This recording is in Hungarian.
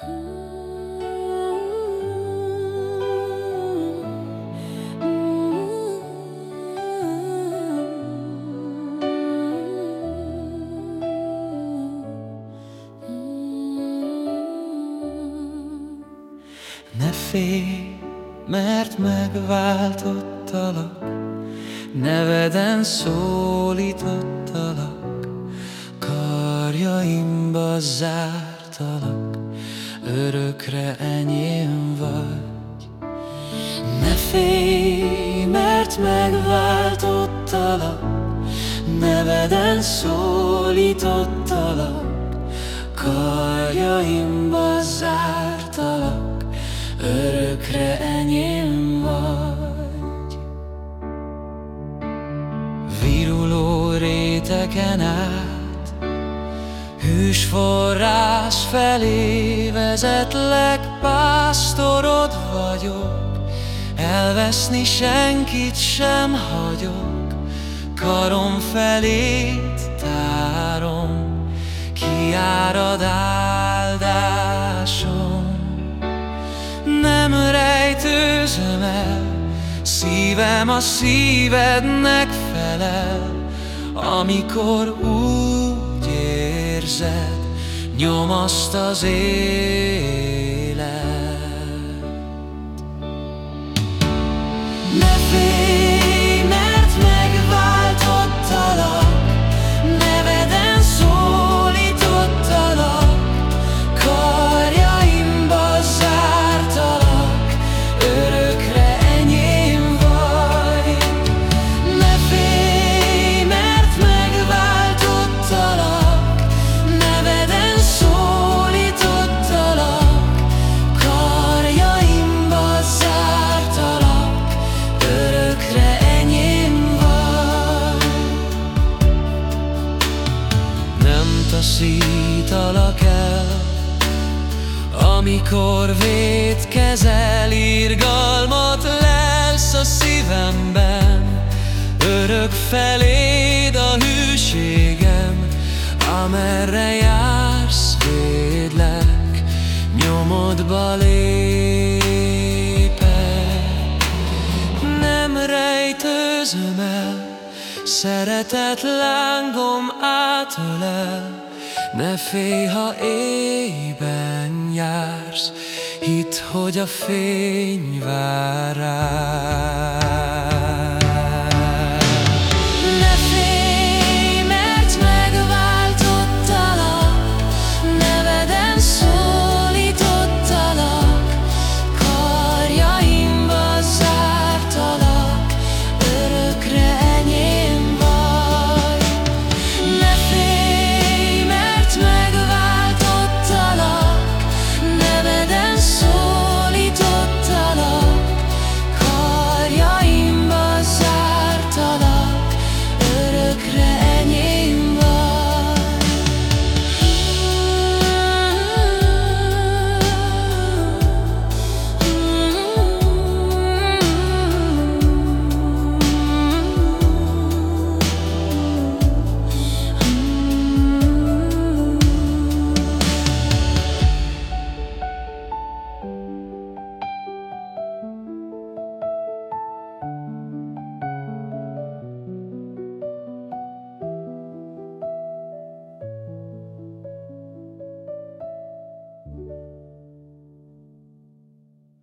Ne félj, mert megváltottalak, Neveden szólítottalak, Karjaimba zártalak, Örökre enyém vagy. Ne félj, mert megváltottalak, Neveden szólítottalak, Karjaimba zártalak, örökre enyém vagy. Viruló réteken át, hűs forrás felé vezetlek, pásztorod vagyok, elveszni senkit sem hagyok, karom felét tárom, kiárad áldásom. Nem rejtőzöm el, szívem a szívednek felel, Amikor úgy érzed, nyomaszt az élet. Taszítalak el Amikor védkezel, irgalmat lelsz a szívemben. Örök feléd a hűségem Amerre jársz, védlek Nyomodba lépek. Nem rejtőzöm el Szeretet lángom átölel ne félj, ha éjben jársz, Hidd, hogy a fény vár rád.